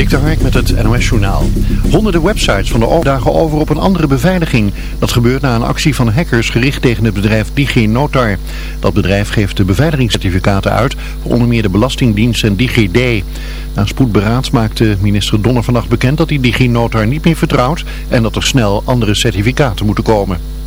Dik met het NOS Journaal. Honderden websites van de overdagen over op een andere beveiliging. Dat gebeurt na een actie van hackers gericht tegen het bedrijf DigiNotar. Dat bedrijf geeft de beveiligingscertificaten uit voor onder meer de Belastingdienst en DigiD. Na spoedberaad maakte minister Donner vannacht bekend dat hij DigiNotar niet meer vertrouwt en dat er snel andere certificaten moeten komen.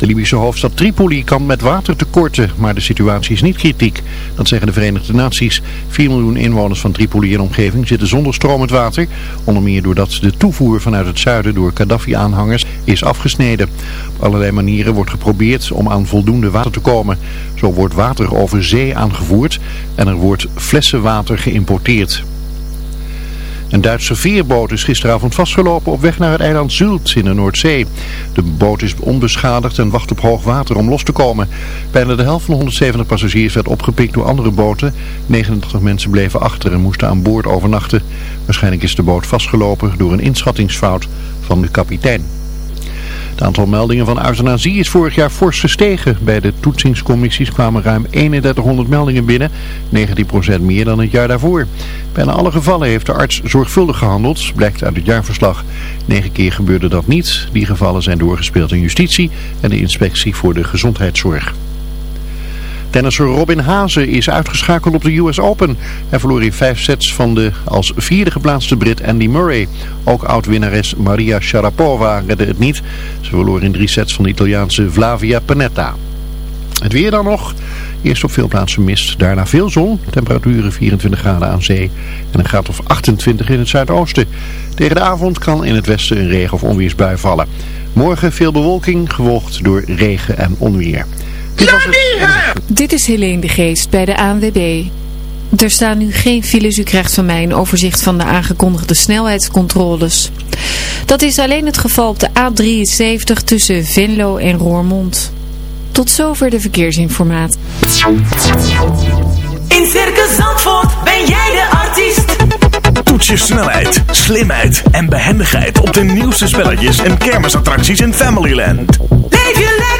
De Libische hoofdstad Tripoli kan met water tekorten, maar de situatie is niet kritiek. Dat zeggen de Verenigde Naties. 4 miljoen inwoners van Tripoli en omgeving zitten zonder stromend water. Onder meer doordat de toevoer vanuit het zuiden door Gaddafi-aanhangers is afgesneden. Op allerlei manieren wordt geprobeerd om aan voldoende water te komen. Zo wordt water over zee aangevoerd en er wordt flessenwater geïmporteerd. Een Duitse veerboot is gisteravond vastgelopen op weg naar het eiland Zult in de Noordzee. De boot is onbeschadigd en wacht op hoog water om los te komen. Bijna de helft van de 170 passagiers werd opgepikt door andere boten. 89 mensen bleven achter en moesten aan boord overnachten. Waarschijnlijk is de boot vastgelopen door een inschattingsfout van de kapitein. Het aantal meldingen van euthanasie is vorig jaar fors gestegen. Bij de toetsingscommissies kwamen ruim 3100 meldingen binnen, 19% meer dan het jaar daarvoor. Bijna alle gevallen heeft de arts zorgvuldig gehandeld, blijkt uit het jaarverslag. Negen keer gebeurde dat niet. Die gevallen zijn doorgespeeld in justitie en de inspectie voor de gezondheidszorg. Tennisser Robin Hazen is uitgeschakeld op de US Open. Hij verloor in vijf sets van de als vierde geplaatste Brit Andy Murray. Ook oud-winnares Maria Sharapova redde het niet. Ze verloor in drie sets van de Italiaanse Flavia Panetta. Het weer dan nog. Eerst op veel plaatsen mist, daarna veel zon. Temperaturen 24 graden aan zee en een graad of 28 in het zuidoosten. Tegen de avond kan in het westen een regen- of onweersbui vallen. Morgen veel bewolking, gevolgd door regen en onweer. Dit, was het... Dit is Helene de Geest bij de ANWB. Er staan nu geen files. U krijgt van mij een overzicht van de aangekondigde snelheidscontroles. Dat is alleen het geval op de A73 tussen Venlo en Roermond. Tot zover de verkeersinformatie. In Circus Zandvoort ben jij de artiest. Toets je snelheid, slimheid en behendigheid op de nieuwste spelletjes en kermisattracties in Familyland. Leef je lekker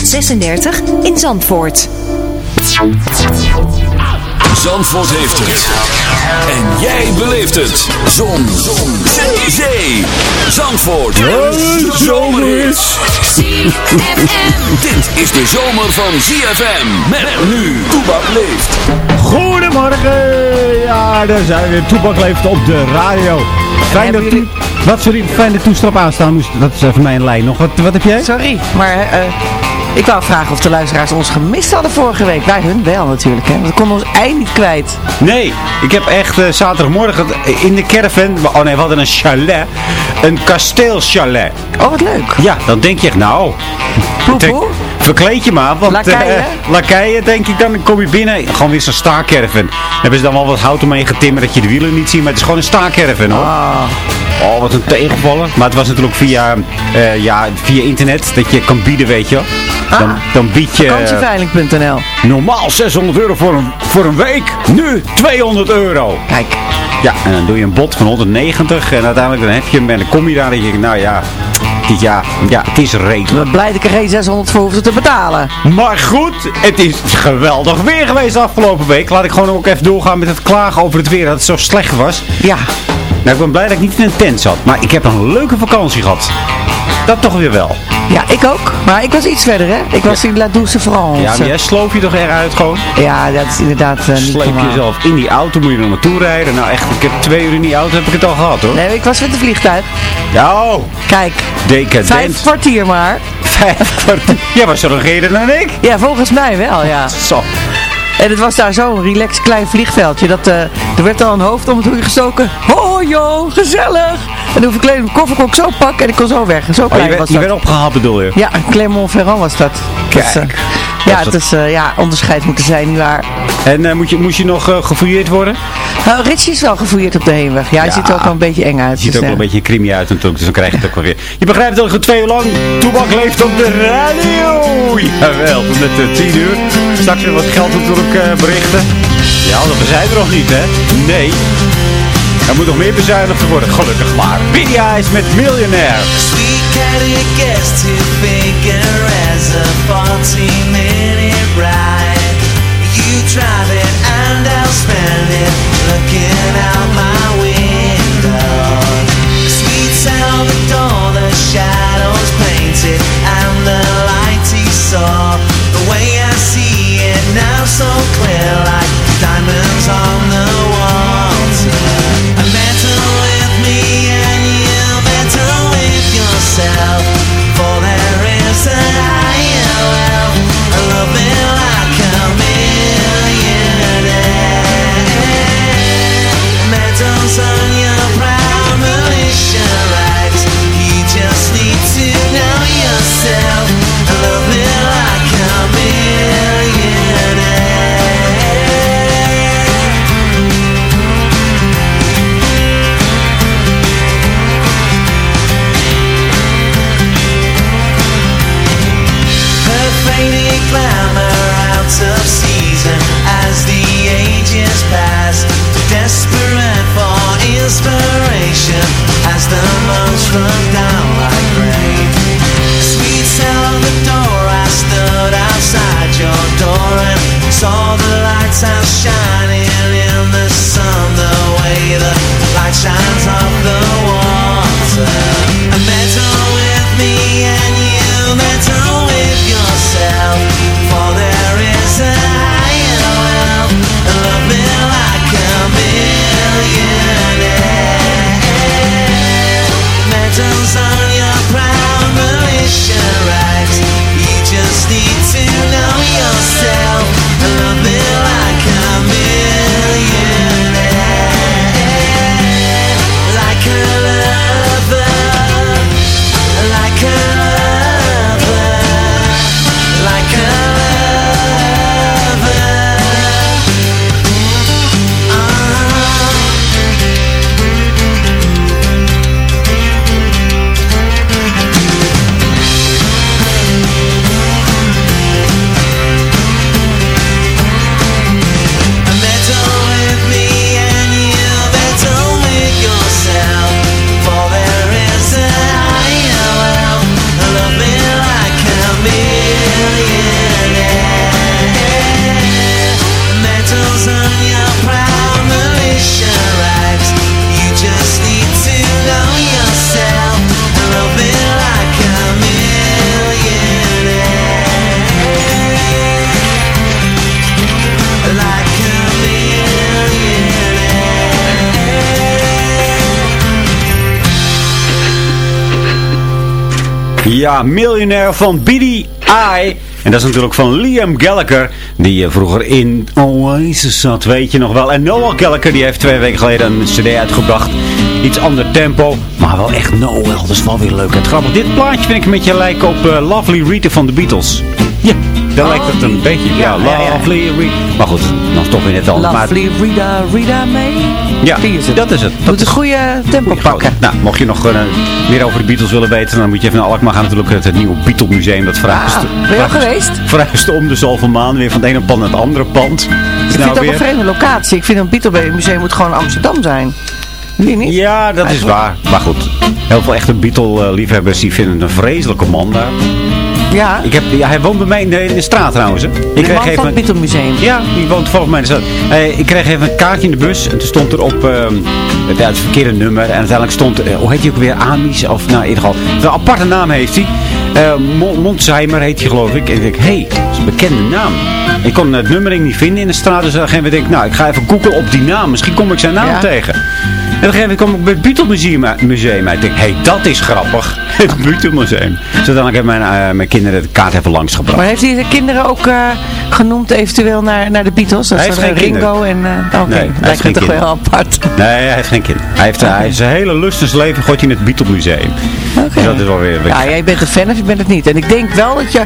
36 in Zandvoort. Zandvoort heeft het. En jij beleeft het. Zon. Zon. Zee. Zee. Zandvoort. de zomer is. ZFM. Dit is de zomer van ZFM. Met nu. Toebak leeft. Goedemorgen. Ja, daar zijn we. Toebak leeft op de radio. Fijn dat u... Wat, sorry, fijn dat toestrap aanstaan moest. Dat is even mijn lijn nog. Wat, wat heb jij? Sorry, maar eh, ik wou vragen of de luisteraars ons gemist hadden vorige week. Wij hun wel natuurlijk, hè. Want we konden ons ei niet kwijt. Nee, ik heb echt eh, zaterdagmorgen in de caravan... Oh nee, we hadden een chalet. Een kasteelchalet. Oh, wat leuk. Ja, dan denk je echt, nou... Poepoe? Verkleed je maar, want Lakaien? eh, lakaien denk ik, dan kom je binnen. Gewoon weer zo'n staakerven. Dan hebben ze dan wel wat hout omheen getimmerd dat je de wielen niet ziet, maar het is gewoon een staakerven hoor. Ah. Oh, wat een tegenvaller. Maar het was natuurlijk via, eh, ja, via internet dat je kan bieden, weet je wel. Dan, Ah. dan bied je... Vakantieveiling.nl Normaal 600 euro voor een, voor een week. Nu 200 euro. Kijk. Ja, en dan doe je een bod van 190 en uiteindelijk dan heb je hem en dan kom je daar en denk je, nou ja, ja, ja, het is redelijk. Ik blij dat ik er geen 600 voor hoefde te betalen. Maar goed, het is geweldig weer geweest afgelopen week. Laat ik gewoon ook even doorgaan met het klagen over het weer dat het zo slecht was. Ja. Nou, ik ben blij dat ik niet in een tent zat, maar ik heb een leuke vakantie gehad. Dat toch weer wel. Ja, ik ook. Maar ik was iets verder, hè. Ik was in La Douce France. Ja, maar jij sloof je toch eruit gewoon? Ja, dat is inderdaad eh, niet Sleep normaal. jezelf in die auto, moet je er naartoe rijden. Nou echt, ik heb twee uur in die auto, heb ik het al gehad hoor. Nee, ik was met het vliegtuig. Ja, oh, Kijk, decadent. vijf kwartier maar. Vijf kwartier. Jij was er nog eerder dan ik. Ja, volgens mij wel, ja. Zo. En het was daar zo'n relaxed klein vliegveldje. Dat, eh, er werd al een hoofd om het hoekje gestoken. Ho joh, gezellig. En toen verkleed ik mijn koffer kon ik zo pakken en ik kon zo weg. Zo Oh, klein je, werd, was je dat. werd opgehaald bedoel je? Ja, Clermont-Ferrand was dat. Kijk. Dus, eh, ja, het is eh, ja, onderscheid moeten zijn, nietwaar. En eh, moet je, moest je nog eh, gefouilleerd worden? Nou, Richie is wel gefouilleerd op de heenweg. Ja, hij Ja. ziet er ook wel een beetje eng uit. Je ziet dus, ook wel een beetje een crimi uit natuurlijk, dus dan krijg je het ook wel weer. Je begrijpt dat het twee uur lang Toebak leeft op de radio. Jawel, tot met de 10 uur. Straks weer wat geld natuurlijk berichten. Ja, dat zijn er nog niet, hè? Nee. Er moet nog meer bezuinigd worden, gelukkig maar. Biddy Eyes met Millionaire. Sweet catty gets to figure as a 40 minute ride. You drive it and I'll spend it looking out my window. Sweet Salvador, the shadows painted and the light he saw. The way I see it now so clear like diamonds on the water. dance and you Ja, miljonair van Biddy I. En dat is natuurlijk van Liam Gallagher, die eh, vroeger in Oasis zat, weet je nog wel. En Noel Gallagher, die heeft twee weken geleden een cd uitgebracht. Iets ander tempo, maar wel echt Noel. Dat is wel weer leuk en grappig. Dit plaatje vind ik een beetje lijken op eh, Lovely Rita van de Beatles. Ja, daar lijkt het een beetje. Ja, ja, ja. Lovely Rita. Maar goed, dan toch weer net. Maar Lovely Rita, Rita May. Ja, Die is het. dat is het. Moet een goede tempo pakken. Nou, mocht je nog eh, meer over de Beatles willen weten, dan moet je even naar Alkmaar gaan. Natuurlijk het, het nieuwe Beatle Museum. Dat verhuist, Ah, ben je al geweest? verhuist om de zoveel maanden weer van het ene pand naar het andere pand. Ik Nou, vind het ook een vreemde locatie. Ik vind een Beatle Museum moet gewoon Amsterdam zijn. Niet? Ja, dat is waar. Maar goed, heel veel echte Beatle-liefhebbers die vinden een vreselijke man daar. Ja, Ik heb, ja, hij woont bij mij in de, in de straat trouwens. Hè. Ik de man van het Beatle Museum. Ja, die woont volgens mij in de. Eh, ik kreeg even een kaartje in de bus. En toen stond er op ehm, het, ja, het verkeerde nummer. En uiteindelijk stond, eh, hoe heet hij ook weer? Amis? Of nou, in ieder geval. Een aparte naam heeft hij. Montzheimer heet hij geloof ik. En ik denk, hé, hey, dat is een bekende naam. Ik kon het nummering niet vinden in de straat. Dus op een gegeven moment denk ik, nou, ik ga even googlen op die naam. Misschien kom ik zijn naam Ja. tegen. En op een gegeven moment kom ik bij het Beatle Museum, museum uit. Ik denk, hé, hey, dat is grappig. Het Beatle Museum. Dus uiteindelijk hebben mijn, eh, mijn kinderen de kaart even langsgebracht. Maar heeft hij zijn kinderen ook eh, genoemd eventueel naar, naar de Beatles? Dat Hij is heeft geen eh, Ringo en... eh Oké, Nee, lijkt me toch kinderen. wel apart. Nee, hij heeft geen kind. Hij heeft, hij heeft zijn hele lust in zijn leven gooit hij in het Beatle Museum. Dus dat is wel weer... Ja, jij bent een fan of je bent het niet. En ik denk wel dat je,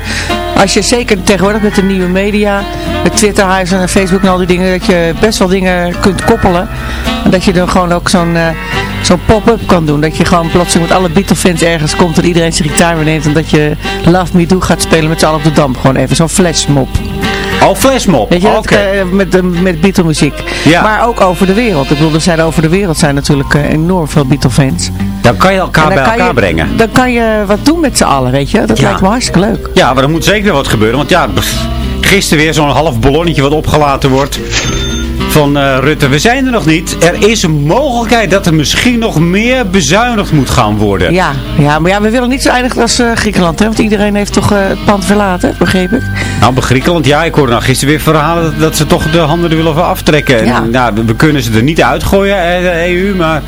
als je zeker tegenwoordig met de nieuwe media, met Twitter, en Facebook en al die dingen, dat je best wel dingen kunt koppelen. En dat je dan gewoon ook zo'n eh, zo'n pop-up kan doen. Dat je gewoon plotseling met alle Beatle-fans ergens komt en iedereen zijn gitaar neemt. En dat je Love Me Do gaat spelen met z'n allen op de Dam. Gewoon even zo'n flashmob. Oh, flashmob. Weet je, dat, Oké. eh, met, de- met Beatle-muziek. Ja. Maar ook over de wereld. Ik bedoel, er zijn over de wereld zijn natuurlijk eh, enorm veel Beatle-fans. Dan kan je elkaar bij elkaar je- brengen. Dan kan je wat doen met z'n allen, weet je. Dat Ja. lijkt me hartstikke leuk. Ja, maar er moet zeker wat gebeuren. Want ja, pff, gisteren weer zo'n half ballonnetje wat opgelaten wordt. Van eh, Rutte, we zijn er nog niet. Er is een mogelijkheid dat er misschien nog meer bezuinigd moet gaan worden. Ja, ja, maar ja, we willen niet zo eindigen als eh, Griekenland, hè? Want iedereen heeft toch eh, het pand verlaten, begreep ik. Nou, bij Griekenland, ja, ik hoorde nou gisteren weer verhalen dat, dat ze toch de handen er willen aftrekken. En, Ja. nou, we, we kunnen ze er niet uitgooien, de EU, maar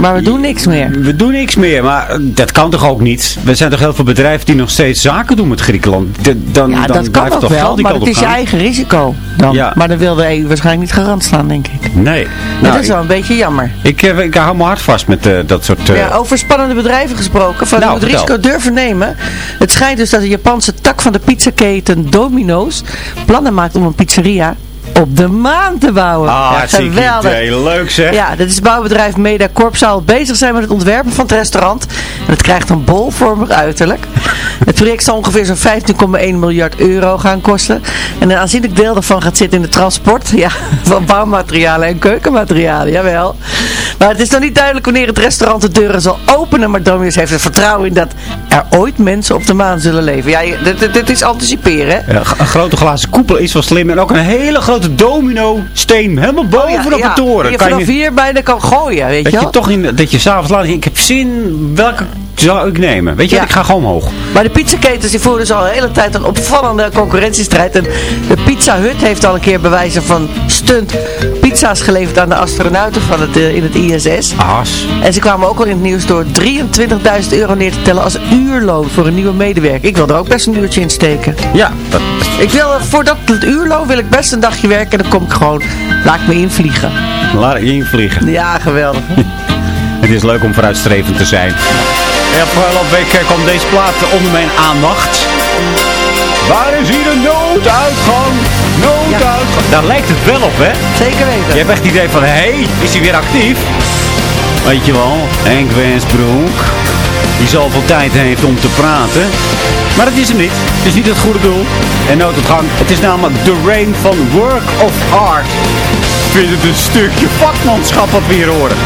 Maar we doen niks meer. we doen niks meer. Maar eh, dat kan toch ook niet? Er zijn toch heel veel bedrijven die nog steeds zaken doen met Griekenland. De- dan, Ja, dan dat kan ook toch wel, maar het is je eigen risico dan. Ja. Maar dan wil de EU waarschijnlijk niet garant staan, denk ik. Nee. Nou, dat is wel een beetje jammer. ik, ik, ik hou me hard vast met eh, dat soort... eh, Ja, over spannende bedrijven gesproken, van Nou, het vertel. risico durven nemen. Het schijnt dus dat de Japanse tak van de pizzaketen Domino's plannen maakt om een pizzeria op de maan te bouwen. Ah, Ja, hartstikke idee. Leuk zeg. Ja, dit is het bouwbedrijf Medacorp zou al bezig zijn met het ontwerpen van het restaurant. En het krijgt een bolvormig uiterlijk. Het project zal ongeveer zo'n 15,1 miljard euro gaan kosten. En een aanzienlijk deel daarvan gaat zitten in het transport ja, van bouwmaterialen en keukenmaterialen. Jawel. Maar het is nog niet duidelijk wanneer het restaurant de deuren zal openen. Maar Domino's heeft er vertrouwen in dat er ooit mensen op de maan zullen leven. Ja, dit, dit, dit is anticiperen, hè? Ja, een grote glazen koepel is wel slim. En ook een hele grote domino steen. Helemaal bovenop Oh ja, de toren. Die je Kan vanaf je, bijna kan gooien, weet dat je je wel? toch in, dat je s'avonds laat ik heb zin, welke zou ik nemen? Weet je, Ja. ik ga gewoon omhoog. Maar de pizzaketens die voeren dus al een hele tijd een opvallende concurrentiestrijd. En de Pizza Hut heeft al een keer bewijzen van stunt pizza's geleverd aan de astronauten van het, eh, in het ISS. As. En ze kwamen ook al in het nieuws door 23.000 euro neer te tellen als uurloon voor een nieuwe medewerker. Ik wil er ook best een uurtje in steken. Ja, dat, Ik wil, eh, voor dat het uurloon wil ik best een dagje werken en dan kom ik gewoon, laat ik me invliegen. laat ik invliegen. Ja, geweldig. Het is leuk om vooruitstrevend te zijn. En afgelopen week kwam deze plaat onder mijn aandacht. Waar is hier een nooduitgang? Nooduitgang. Daar lijkt het wel op, hè? Zeker weten. Je hebt echt het idee van, hé, hey, is hij weer actief? Weet je wel, Henk Wensbroek. Die zoveel tijd heeft om te praten. Maar dat is hem niet. Het is niet het goede doel. En nooduitgang, het is namelijk The Rain van Work of Art. Ik vind het een stukje vakmanschap wat we hier horen.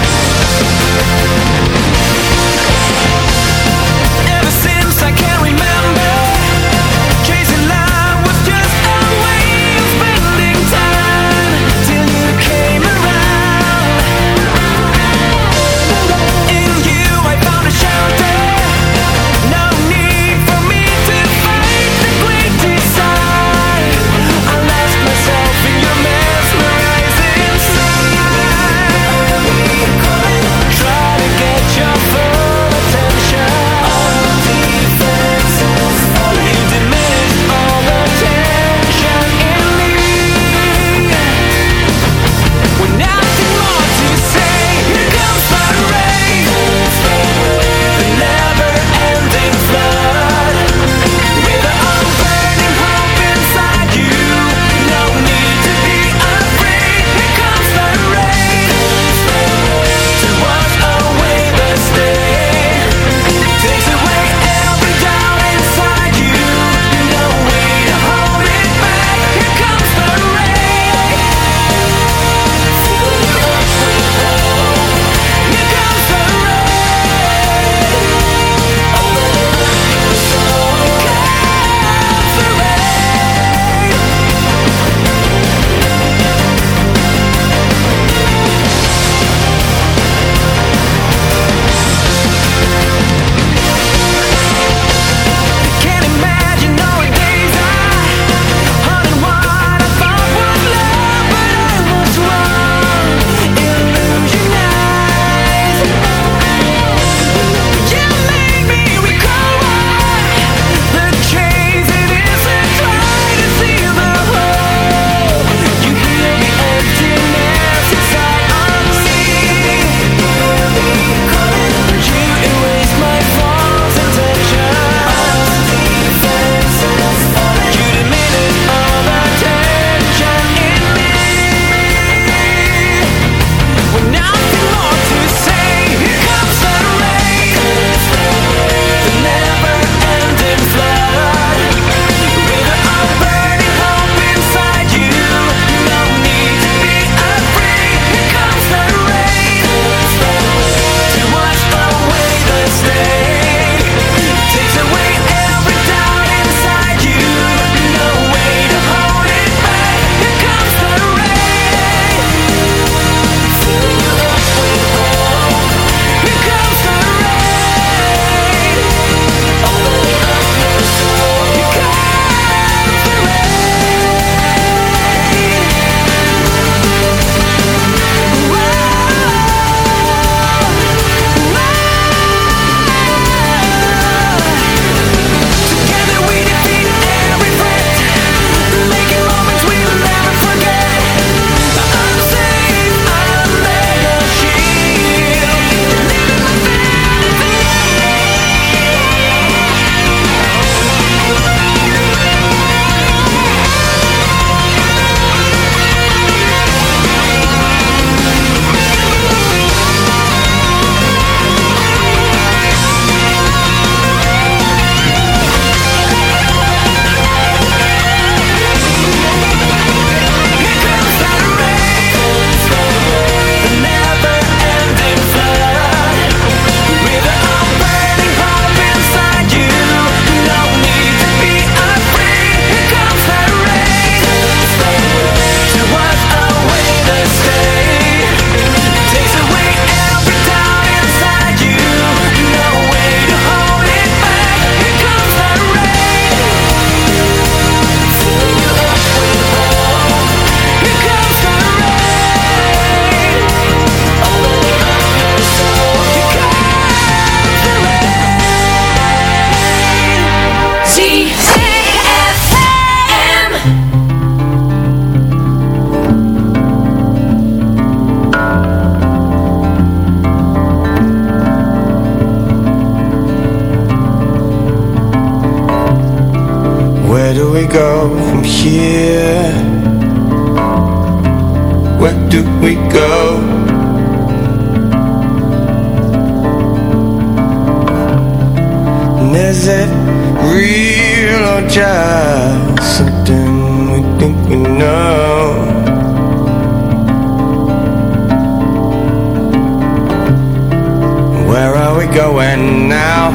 Where are we going now?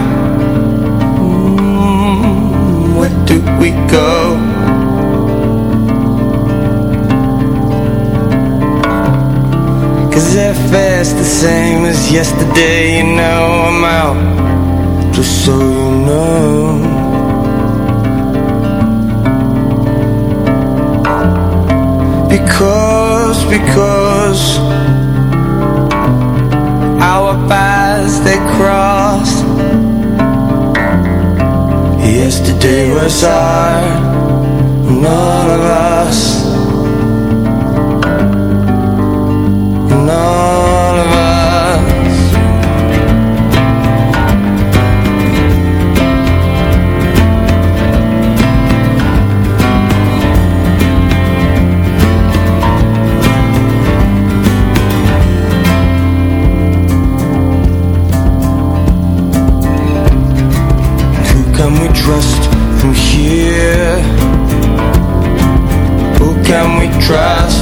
Mm, where do we go? Cause if it's the same as yesterday, you know I'm out. Just so you know. Because, because our paths they crossed. Yesterday was hard, none of us. Trust from here? Who can we trust?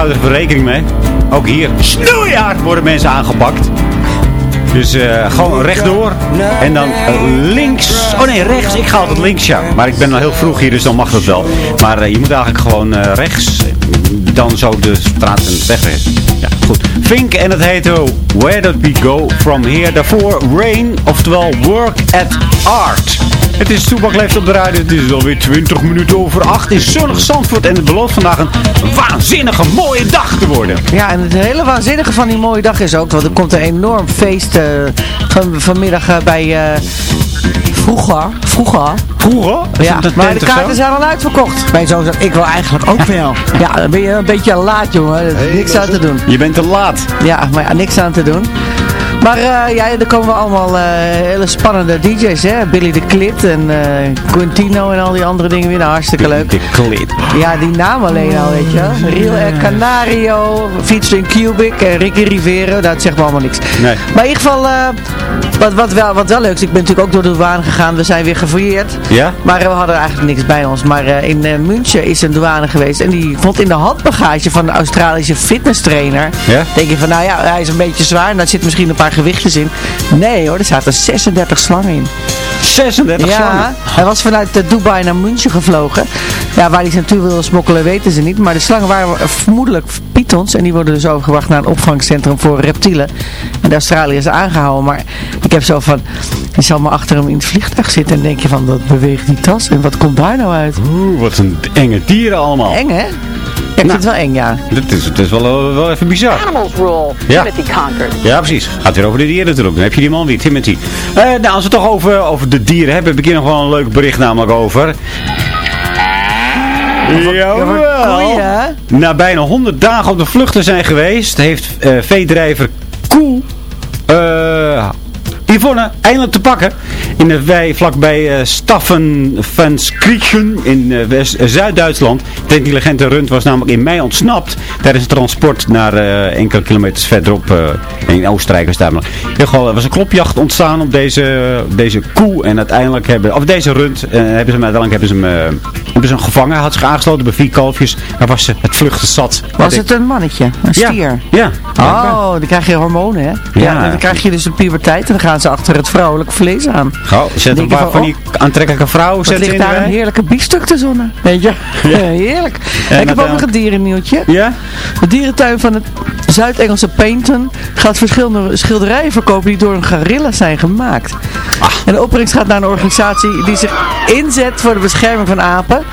Eenrichtingsverkeer, dus houd er rekening mee. Ook hier, snoeihard worden mensen aangepakt. Dus eh, gewoon rechtdoor. En dan eh, links. Oh nee, rechts. Ik ga altijd links, ja. Maar ik ben al heel vroeg hier, dus dan mag dat wel. Maar eh, je moet eigenlijk gewoon rechts. Dan zo de straat en weg. Ja, goed. Vink en het heet oh, Where Did We Go From Here. Daarvoor Rain, oftewel Work at Art. Het is leeft op de radio. Het is alweer 20 minuten over 8 in zonnig Zandvoort. En het belooft vandaag een waanzinnige mooie dag te worden. Ja, en het hele waanzinnige van die mooie dag is ook, want er komt een enorm feest eh, van, vanmiddag eh, bij uh, vroeger. Vroeger. Vroeger? Ja, maar de kaarten zijn al uitverkocht. Mijn zoon zegt, ik wil eigenlijk ook wel. ja, dan ben je een beetje laat, jongen. Niks aan te doen. Je bent te laat. Ja, maar ja, niks aan te doen. Maar uh, ja, er komen allemaal uh, hele spannende DJ's, hè. Billy de Klit en uh, Quintino en al die andere dingen weer. Nou, hartstikke leuk. De Klit. Ja, die naam alleen al, weet je. Real Air Canario, featuring Cubic en Ricky Rivero. Dat zegt me allemaal niks. Nee. Maar in ieder geval, wat, wat, wel, wat wel leuk is, ik ben natuurlijk ook door de douane gegaan. We zijn weer gefouilleerd. Ja? Maar we hadden eigenlijk niks bij ons. Maar in München is een douane geweest. En die vond in de handbagage van de Australische fitness trainer. Ja? Denk je van, nou ja, hij is een beetje zwaar. En daar zit misschien een paar gewichtjes in. Nee hoor, er zaten 36 slangen in. 36 ja, slangen? hij was vanuit Dubai naar München gevlogen. Ja, waar hij ze natuurlijk wilde smokkelen weten ze niet. Maar de slangen waren vermoedelijk pythons. En die worden dus overgebracht naar een opvangcentrum voor reptielen. En de Australië is aangehouden. Maar ik heb zo van, je zal maar achter hem in het vliegtuig zitten. En denk je van, wat beweegt die tas? En wat komt daar nou uit? Oeh, wat een enge dieren allemaal. Eng hè? Ik vind het wel eng, ja. Dat is, dat is wel, wel even bizar. Animals rule. Ja. Timothy conquered. Ja, precies. Gaat weer over de dieren natuurlijk. Dan heb je die man weer, Timothy. Uh, nou, als we het toch over, over de dieren hebben, heb ik hier nog wel een leuk bericht namelijk over. Jawel. Na bijna 100 dagen op de vlucht te zijn geweest, heeft uh, veedrijver koe uh, Yvonne eindelijk te pakken. In de wei vlakbij uh, Staffen van Skrieken in uh, Zuid-Duitsland. De intelligente rund was namelijk in mei ontsnapt tijdens het transport naar enkele kilometers verderop in Oostenrijk. Was daar. Er was een klopjacht ontstaan op deze, deze koe en uiteindelijk hebben, of deze rund, hebben ze hem, uiteindelijk hebben ze hem, hebben ze hem gevangen. Had zich aangesloten bij vier kalfjes. Daar was ze het vluchten zat. Was het een mannetje? Een stier? Ja. ja. Oh, dan krijg je hormonen hè? Ja. ja dan krijg je dus een puberteit en dan gaan ze achter het vrouwelijk vlees aan. Gauw, zet een paar van, die aantrekkelijke vrouwen zet ligt daar een heerlijke biefstuk te zonnen. Weet je? Ja. heerlijk. ik heb ook nog een dierennieuwtje. Ja? De dierentuin van het Zuid-Engelse Paynton gaat verschillende schilderijen verkopen die door een gorilla zijn gemaakt. Ah. En de opbrengst gaat naar een organisatie die zich inzet voor de bescherming van apen.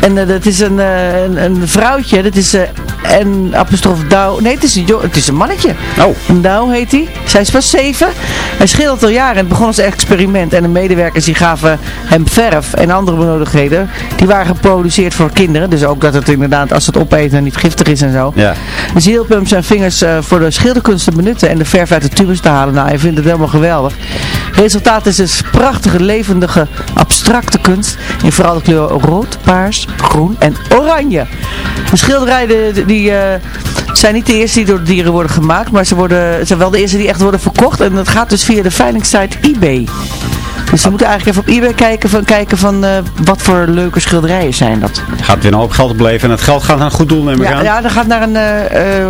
En uh, dat is een, uh, een, een, vrouwtje, dat is uh, en apostrof Douw. Nee, het is, een, het is een mannetje. Oh. Douw heet hij. Zij is pas zeven. Hij schildert al jaren en het begon als experiment. En de medewerkers die gaven hem verf en andere benodigdheden. Die waren geproduceerd voor kinderen. Dus ook dat het inderdaad, als het opeten, niet giftig is en zo. Ja. Dus hij hielp hem zijn vingers voor de schilderkunst te benutten en de verf uit de tubus te halen. Nou, hij vindt het helemaal geweldig. Resultaat is dus prachtige, levendige, abstracte kunst. In vooral de kleur rood, paars, groen en oranje. De schilderijen die, uh, zijn niet de eerste die door dieren worden gemaakt. Maar ze worden, zijn wel de eerste die echt worden verkocht. En dat gaat dus via de veilingssite eBay. Dus we moeten eigenlijk even op eBay kijken van, kijken van uh, wat voor leuke schilderijen zijn dat. Gaat weer een hoop geld opleven en het geld gaat naar een goed doel neem ik ja, aan. Ja, dat gaat naar een, uh,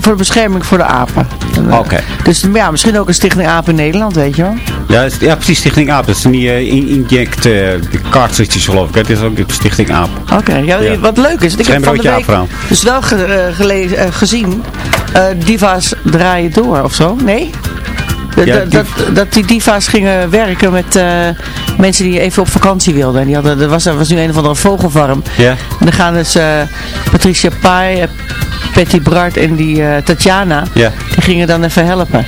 voor de bescherming voor de apen. Oké. Dus ja, misschien ook een Stichting Apen in Nederland, weet je wel. Ja, ja precies, Stichting Aap. Dat is niet uh, inject cartridges geloof ik. Het is ook de Stichting Aap. Oké, ja, ja, wat leuk is. Ik heb van de week dus wel ge, gelezen, gezien, Diva's draaien door of zo. Nee? Ja, dat, dat, die diva's gingen werken met uh, mensen die even op vakantie wilden. En die hadden, er, was, er was nu een of andere vogelfarm. Ja. En dan gaan dus uh, Patricia Pai, uh, Patty Bart en die Tatjana, ja. die gingen dan even helpen.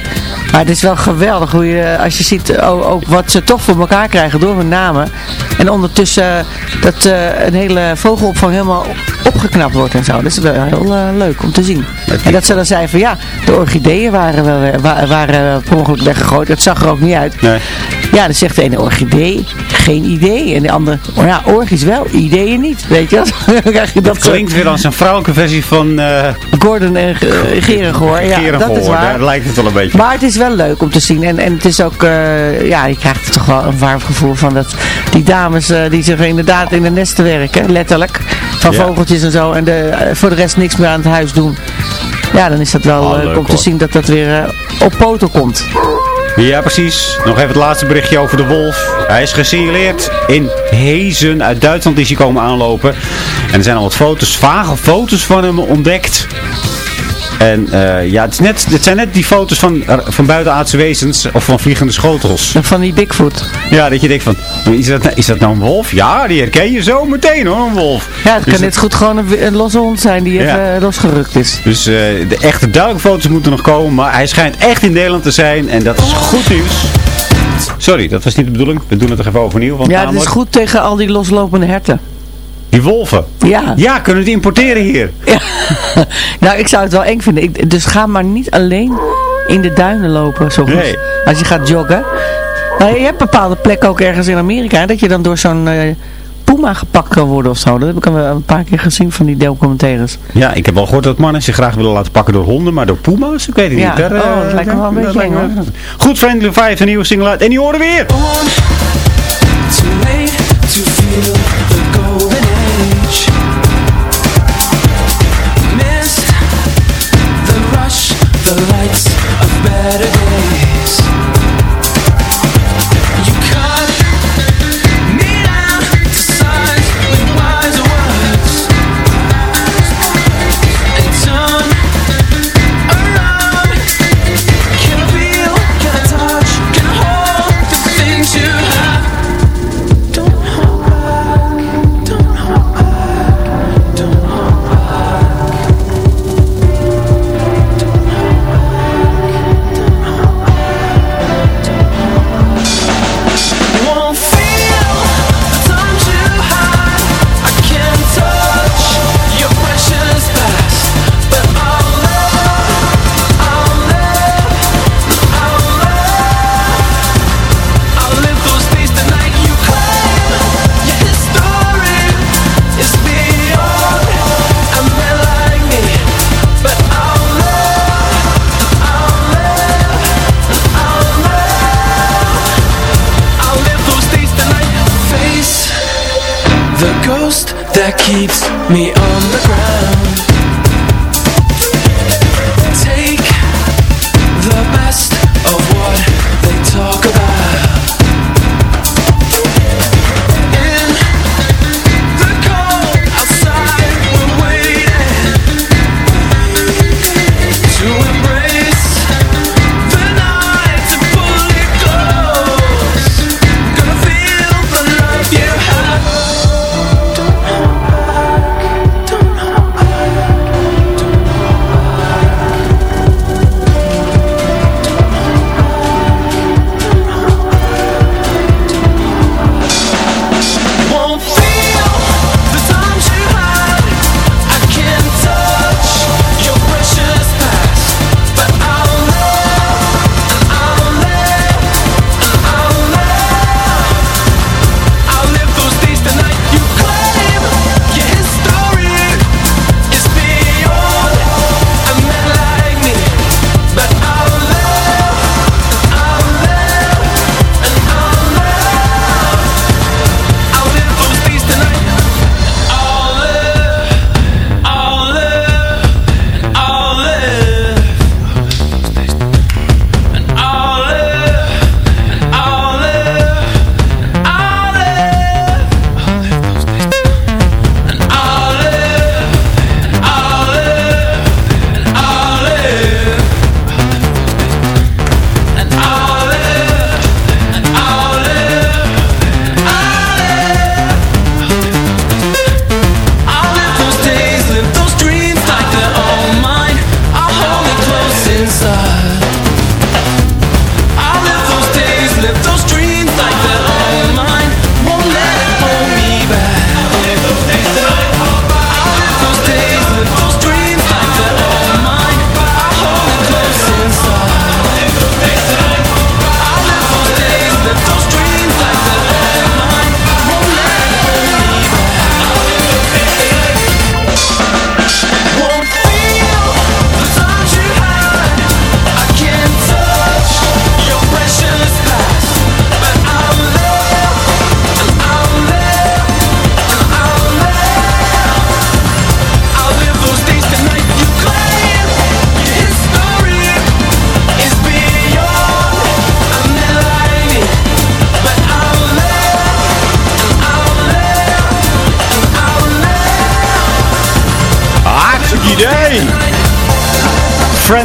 Maar het is wel geweldig hoe je, als je ziet ook, ook wat ze toch voor elkaar krijgen door hun namen. En ondertussen dat een hele vogelopvang helemaal opgeknapt wordt en zo. Dat is wel heel uh, leuk om te zien. En dat ze dan zeiden van ja, de orchideeën waren, wel, waren, waren per ongeluk weggegooid. Het zag er ook niet uit. Nee. Ja, dan zegt de ene orchidee, geen idee. En de andere, oh ja, orchies wel, ideeën niet. Weet je wat? krijg je dat klinkt weer als een vrouwelijke versie van... Uh... Gordon en Gerengoor. Ja, dat is waar. Daar lijkt het wel een beetje. Maar het is wel leuk om te zien. En, en het is ook, uh, ja, je krijgt er toch wel een warm gevoel van dat die dames uh, die zich inderdaad in de nesten werken, letterlijk, van ja. vogeltjes en zo, en de, uh, voor de rest niks meer aan het huis doen. Ja, dan is dat wel oh, om te zien dat dat weer op poten komt. Ja, precies. Nog even het laatste berichtje over de wolf. Hij is gesignaleerd in Hezen. Uit Duitsland is hij komen aanlopen. En er zijn al wat foto's, vage foto's van hem ontdekt. En uh, ja, het, is net, het zijn net die foto's van, van buitenaardse wezens of van vliegende schotels. Van die Bigfoot. Ja, dat je denkt van, is dat, is dat nou een wolf? Ja, die herken je zo meteen hoor, een wolf. Ja, het dus kan net goed gewoon een, een, losse hond zijn die ja. even losgerukt is. Dus uh, de echte duidelijke foto's moeten nog komen, maar hij schijnt echt in Nederland te zijn en dat is goed nieuws. Sorry, dat was niet de bedoeling. We doen het er even overnieuw. Want ja, het is goed tegen al die loslopende herten. Die wolven? Ja. Ja, kunnen we het importeren hier? Ja. nou, ik zou het wel eng vinden. Ik, dus ga maar niet alleen in de duinen lopen, zo nee. Als je gaat joggen. Nou, je hebt bepaalde plekken ook ergens in Amerika, dat je dan door zo'n uh, puma gepakt kan worden of zo. Dat heb ik al een paar keer gezien van die documentaires. Ja, ik heb wel gehoord dat mannen zich graag willen laten pakken door honden, maar door puma's, ik weet het ja. niet. Daar, oh, dat lijkt me wel een beetje eng hoor. Goed, Friendly Fire, een nieuwe single uit en die horen weer. The lights. Of better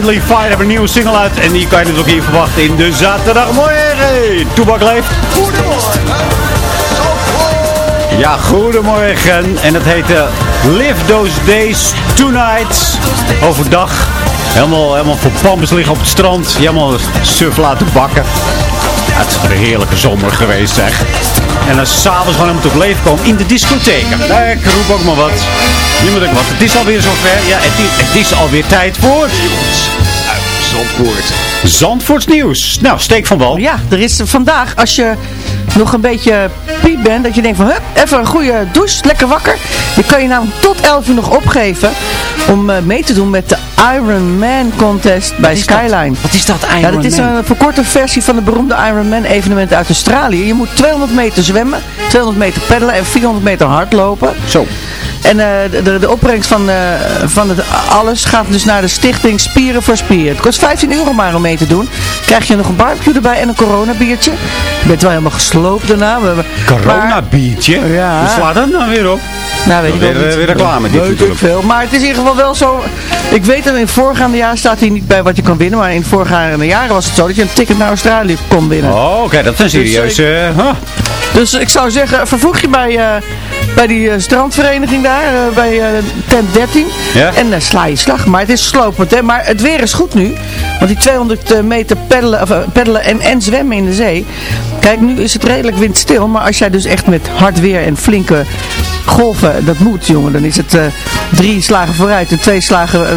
Friendly Fire hebben een nieuwe single uit. En die kan je natuurlijk hier verwachten in de zaterdagmorgen. Toebak leeft. Ja, goedemorgen. En het heet eh, Live Those Days Tonight. Overdag. Helemaal, helemaal voor pampers liggen op het strand. Je helemaal surf laten bakken. Ja, het is een heerlijke zomer geweest, zeg. En dan s'avonds gewoon helemaal tot leven komen in de discotheken. Nou, ik roep ook maar wat. Je moet ook wat. Het is alweer zover. Ja, het is, het is alweer tijd voor... Zandvoort. Zandvoorts nieuws. Nou, steek van wal. Ja, er is vandaag, als je nog een beetje piep bent, dat je denkt van, hup, even een goede douche, lekker wakker. Je kan je namelijk tot 11 uur nog opgeven om eh, mee te doen met de Iron Man contest bij Skyline. Wat is dat, Iron Ja, dat is Man? een verkorte versie van de beroemde Iron Man evenement uit Australië. Je moet 200 meter zwemmen, 200 meter peddelen en 400 meter hardlopen. Zo. En eh, de, de, opbrengst van, eh, van het alles gaat dus naar de stichting Spieren voor Spieren. Het kost 15 euro maar om mee te doen. Krijg je nog een barbecue erbij en een coronabiertje. Je bent wel helemaal gesloopt daarna. We hebben- Corona biertje? Ja. Hoe slaat dat nou weer op? Nou, weet ik Weer, weer reclame dit natuurlijk. veel. Maar het is in ieder geval wel zo. Ik weet dat in het voorgaande jaar staat hier niet bij wat je kan winnen. Maar in het voorgaande jaren was het zo dat je een ticket naar Australië kon winnen. Oh, oké, dat is een Dus, serieuze... huh. Dus ik zou zeggen, vervoeg je bij, eh, bij die eh, strandvereniging daar, eh, bij eh, tent 13. Ja. En eh, sla je slag. Maar het is slopend, hè. Maar het weer is goed nu. Want die 200 meter peddelen, of, peddelen en, en zwemmen in de zee. Kijk, nu is het redelijk windstil. Maar als jij dus echt met hard weer en flinke golven, dat moet, jongen. Dan is het eh, drie slagen vooruit en twee slagen eh,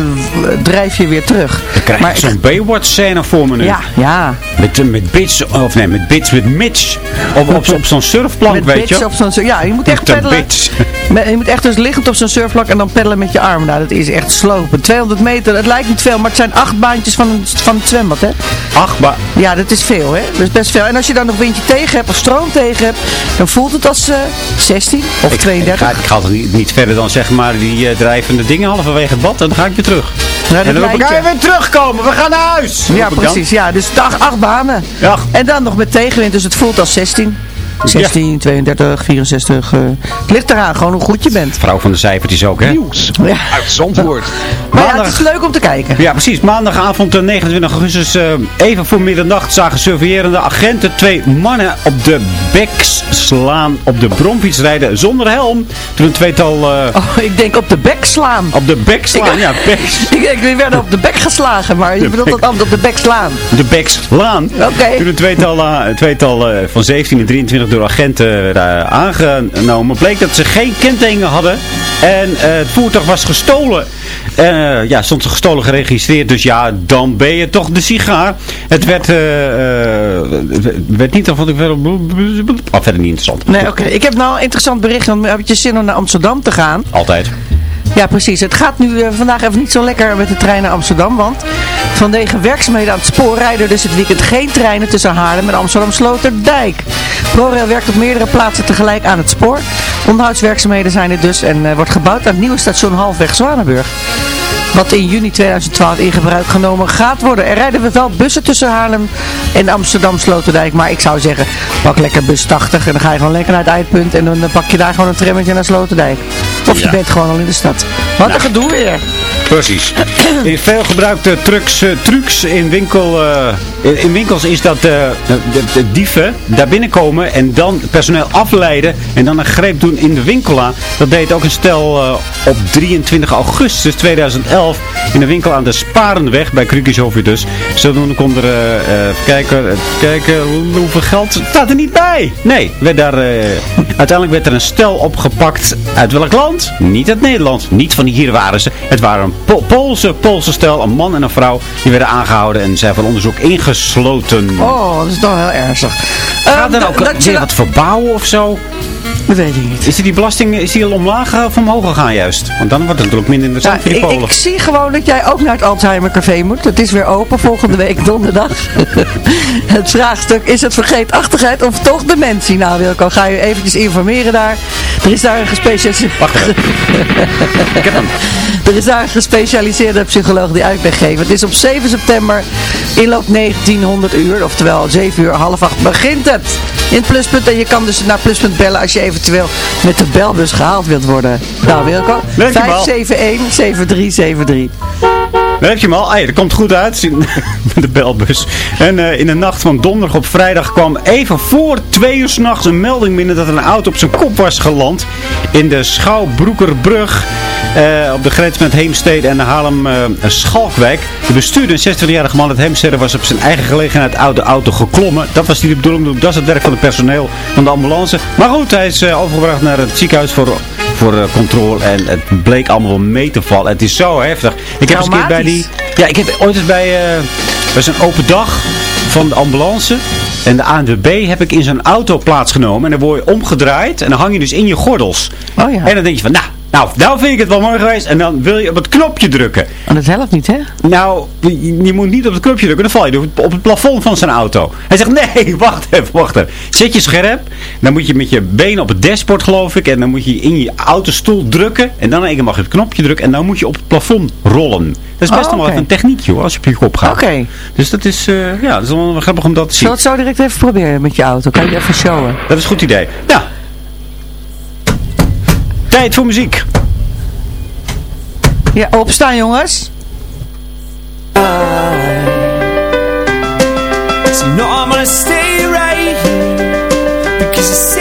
drijf je weer terug. Dan krijg je Maar zo'n Baywatch scène voor me nu. ja, ja. Met, eh, met bits, of nee, met bits, met Mitch. Op, op, op zo'n surfplank, Met weet bits je. op zo'n Ja, je moet echt peddelen. bits. Met- Je moet echt dus liggend op zo'n surfplank en dan peddelen met je arm. Nou, dat is echt slopen. 200 meter, het lijkt niet veel, maar het zijn acht baantjes van, een, van het zwembad, hè? Ach, maar Ja, dat is veel, hè? Dat is best veel. En als je dan nog windje tegen hebt of stroom tegen hebt, dan voelt het als eh 16 of ik, 32. Ik ga, ik ga altijd niet, verder dan zeg maar die eh, drijvende dingen halverwege het bad. En dan ga ik weer terug. Ja, en dan lijntje. "Ga je weer terugkomen, we gaan naar huis. Ja, precies. Ja, dus acht, acht banen. Ja. En dan nog met tegenwind, dus het voelt als 16. 16, 32, 64. eh, het ligt eraan, gewoon hoe goed je bent. Vrouw van de cijfertjes ook, hè? Nieuws Ja. uit Zandvoort. Maar ja, het is leuk om te kijken. Ja, precies. Maandagavond eh, 29 augustus, eh, even voor middernacht, zagen surveillerende agenten twee mannen op de beks slaan, op de bromfiets rijden zonder helm. Toen een tweetal eh, Oh, ik denk op de bek slaan. op de bek slaan, ja, beks. Ik denk, die werden op de bek geslagen, maar je bedoelt dat anders op de bek slaan. De Bekslaan. Oké. Toen een tweetal, eh, tweetal eh, van 17 en 23 door agenten werden aangenomen, bleek dat ze geen kentekenen hadden. En eh, het voertuig was gestolen. Eh, ja, stond gestolen geregistreerd. Dus ja, dan ben je toch de sigaar. Het werd, eh, eh, werd niet of wat ik verder... Oh, verder niet interessant. Nee, oké. Ik heb nou een interessant bericht, want heb je zin om naar Amsterdam te gaan? Altijd. Ja, precies. Het gaat nu eh, vandaag even niet zo lekker met de trein naar Amsterdam, want vanwege werkzaamheden aan het spoor rijden dus het weekend geen treinen tussen Haarlem en Amsterdam Sloterdijk. ProRail werkt op meerdere plaatsen tegelijk aan het spoor. Onderhoudswerkzaamheden zijn er dus en eh, wordt gebouwd aan het nieuwe station Halfweg Zwanenburg. Wat in juni 2012 in gebruik genomen gaat worden. Er rijden wel bussen tussen Haarlem en Amsterdam Sloterdijk. Maar ik zou zeggen, pak lekker bus 80 en dan ga je gewoon lekker naar het eindpunt. En dan pak je daar gewoon een trammetje naar Sloterdijk. Of je bent gewoon al in de stad. Wat een gedoe weer. Precies. In veel gebruikte trucs, eh, trucs in, winkel, eh, in, in winkels is dat eh, de, dieven daar binnenkomen en dan personeel afleiden en dan een greep doen in de winkel aan. Dat deed ook een stel op 23 augustus 2011 in de winkel aan de Sparenweg bij Krukjeshoofd dus. Zodoende kon er, eh, eh, even kijken, even kijken hoe- hoeveel geld staat er niet bij. Nee, werd daar, eh, uiteindelijk werd er een stel opgepakt uit welk land? Niet uit Nederland. Niet van hier waren ze. Het waren een Po- Poolse, Poolse stel, een man en een vrouw. Die werden aangehouden en zijn van onderzoek ingesloten. Oh, dat is toch heel ernstig. Gaat Ehm, er dat- ook dat je weer wat verbouwen of zo? Dat weet ik niet. Is die belasting is die al omlaag eh, of omhoog gegaan juist? Want dan wordt het natuurlijk minder interessant Nou, voor die ik, Polen. ik zie gewoon dat jij ook naar het Alzheimer Café moet. Het is weer open volgende week donderdag. het vraagstuk is het vergeetachtigheid of toch dementie? Nou Wilco, ga je eventjes informeren daar. Er is daar een gespecialiseerde... Wacht even. ik heb hem. Er is daar een gespecialiseerde psycholoog die uitleg geeft. Het is op 7 september, inloop 1900 uur, oftewel 7 uur, half 8 begint het. In het pluspunt en je kan dus naar pluspunt bellen als je eventueel met de belbus gehaald wilt worden. Nou Wilco, Dankjewel. 571-7373. Daar heb je hem al. Ah, ja, dat komt goed uit. Met de belbus. En eh, in de nacht van donderdag op vrijdag kwam even voor twee uur s'nachts een melding binnen dat een auto op zijn kop was geland. In de Schouwbroekerbrug. Eh, op de grens met Heemstede en Haarlem eh, Schalkwijk. De bestuurder, een 26-jarige man uit Heemstede, was op zijn eigen gelegenheid uit de auto geklommen. Dat was niet de bedoeling. Dat is het werk van het personeel van de ambulance. Maar goed, hij is eh, overgebracht naar het ziekenhuis voor voor controle en het bleek allemaal wel mee te vallen. Het is zo heftig. Ik heb eens een keer bij die... Ja, ik heb ooit eens bij... bij zo'n open dag van de ambulance en de ANWB heb ik in zo'n auto plaatsgenomen. En dan word je omgedraaid en dan hang je dus in je gordels. Oh ja. En dan denk je van, nou, nou, nou vind ik het wel mooi geweest. En dan wil je op het knopje drukken. En dat helpt niet, hè? Nou, je, je moet niet op het knopje drukken, dan val je op het, plafond van zijn auto. Hij zegt, nee, wacht even, wacht even. Zet je scherp, dan moet je met je benen op het dashboard, geloof ik, en dan moet je in je autostoel drukken. En dan in één keer mag je het knopje drukken en dan moet je op het plafond rollen. Dat is best Oh, wel even een techniekje hoor, als je op je kop gaat. Oké. Dus dat is, eh, ja, dat is wel grappig om dat te zien. Zal het zo direct even proberen met je auto? Kan je even showen? Dat is een goed idee. Nou. Tijd voor muziek. Ja, opstaan jongens. So you know I'm gonna stay right here Because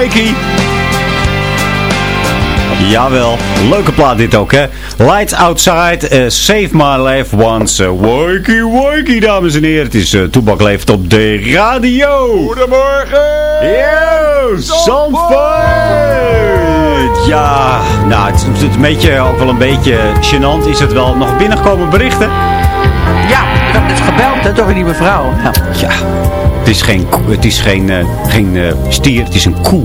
Wakey. Jawel, leuke plaat dit ook, hè. Lights Outside, eh, Save My Life Once. Uh, wakey, wakey, dames en heren. Het is uh, Toebak leeft op de radio. Goedemorgen! Yo, Zandvoort! Ja, nou, het is, het is een beetje, ook wel een beetje gênant is het wel. Nog binnengekomen berichten? Ja, ik heb net gebeld hè, door die mevrouw. Ja. Ja, het is geen, het is geen, eh, geen eh, stier, het is een koe.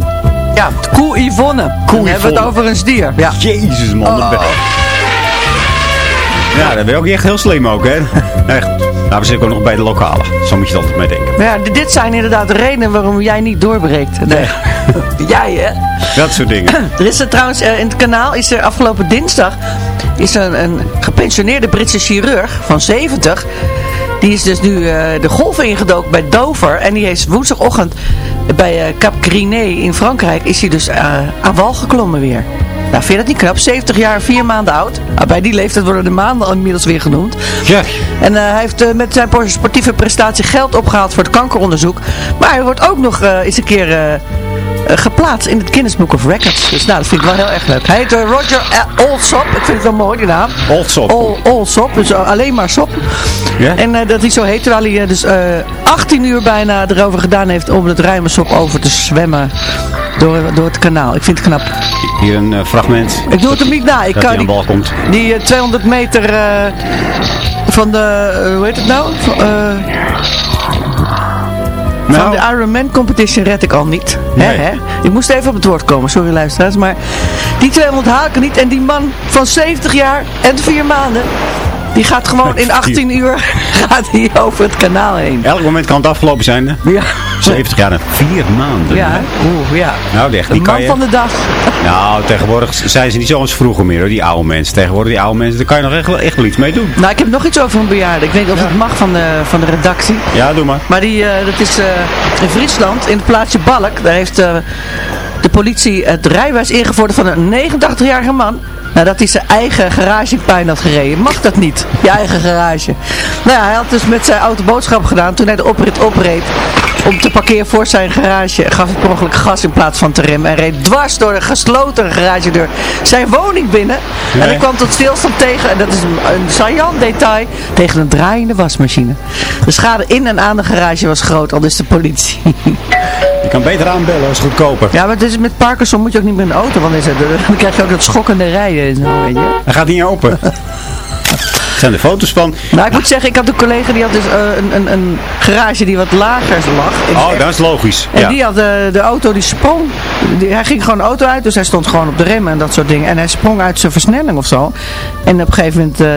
Ja, koe Yvonne. Koe Dan hebben we het over een stier. Ja. Jezus man. dat ben- Ja, dat ben je ook echt heel slim ook, hè. Echt. Nou, we zitten ook nog bij de lokale. Zo moet je er altijd mee denken. Maar ja, dit- zijn inderdaad de redenen waarom jij niet doorbreekt. Nee. jij hè? Dat soort dingen. Er is er trouwens eh, in het kanaal, is er afgelopen dinsdag, is er een, een gepensioneerde Britse chirurg van 70. Die is dus nu eh, de golven ingedoken bij Dover. En die heeft woensdagochtend bij eh, Cap Griné in Frankrijk, is hij dus eh, aan wal geklommen weer. Nou, vind je dat niet knap? 70 jaar, 4 maanden oud. Nou, bij die leeftijd worden de maanden inmiddels weer genoemd. Ja. En hij heeft met zijn sportieve prestatie geld opgehaald voor het kankeronderzoek. Maar hij wordt ook nog eh, eens een keer geplaatst in het Guinness Book of Records. Dus nou, dat vind ik wel heel erg leuk. Hij heet eh, Roger eh, Olsop. Ik vind het wel mooi, die naam. Olsop. Ol, Olsop, dus eh, alleen maar sop. En eh, dat hij zo heet, terwijl hij eh, dus eh 18 uur bijna erover gedaan heeft om het ruime sop over te zwemmen door, door het kanaal. Ik vind het knap. Hier een eh, fragment. Ik doe het hem niet na. Ik kan die, bal komt. die eh, 200 meter eh, van de, eh, hoe heet het nou? Van, Nou. Van de Ironman competition red ik al niet. Ik moest even op het woord komen, sorry luisteraars. Maar die 200 haal ik er niet. En die man van 70 jaar en 4 maanden, die gaat gewoon in 18 uur gaat hij over het kanaal heen. Elk moment kan het afgelopen zijn. Hè? Ja. 70 jaar en 4 maanden. Ja, oeh, ja. Nou, echt, die man je... van de dag. Nou, tegenwoordig zijn ze niet zoals vroeger meer, hoor, die oude mensen. Tegenwoordig, die oude mensen, daar kan je nog echt, wel- echt wel iets mee doen. Nou, ik heb nog iets over een bejaarde. Ik weet niet of het mag van de, van de redactie. Ja, doe maar. Maar die, eh, dat is eh, in Friesland, in het plaatsje Balk. Daar heeft eh, de politie het rijbewijs ingevorderd van een 89-jarige man. Nadat hij zijn eigen garage in puin had gereden. Mag dat niet? Je eigen garage. Nou ja, hij had dus met zijn auto boodschap gedaan toen hij de oprit opreed. Om te parkeren voor zijn garage gaf hij per ongeluk gas in plaats van te remmen. En reed dwars door de gesloten garagedeur zijn woning binnen. En hij kwam tot stilstand tegen, en dat is een, saillant detail, tegen een draaiende wasmachine. De schade in en aan de garage was groot, al dus de politie. Je kan beter aanbellen, als goedkoper. Ja, maar het is, met Parkinson moet je ook niet met een auto, want dan het- krijg je ook dat schokkende rijden en zo, weet je. Hij gaat niet open. Zijn er foto's van. Nou, ik moet zeggen, ik had een collega die had dus eh, een, een, een garage die wat lager lag. Oh, dat is logisch. En Ja. die had eh, de auto, die sprong die- hij ging gewoon de auto uit, dus hij stond gewoon op de remmen en dat soort dingen. En hij sprong uit zijn versnelling of zo. En op een gegeven moment, eh,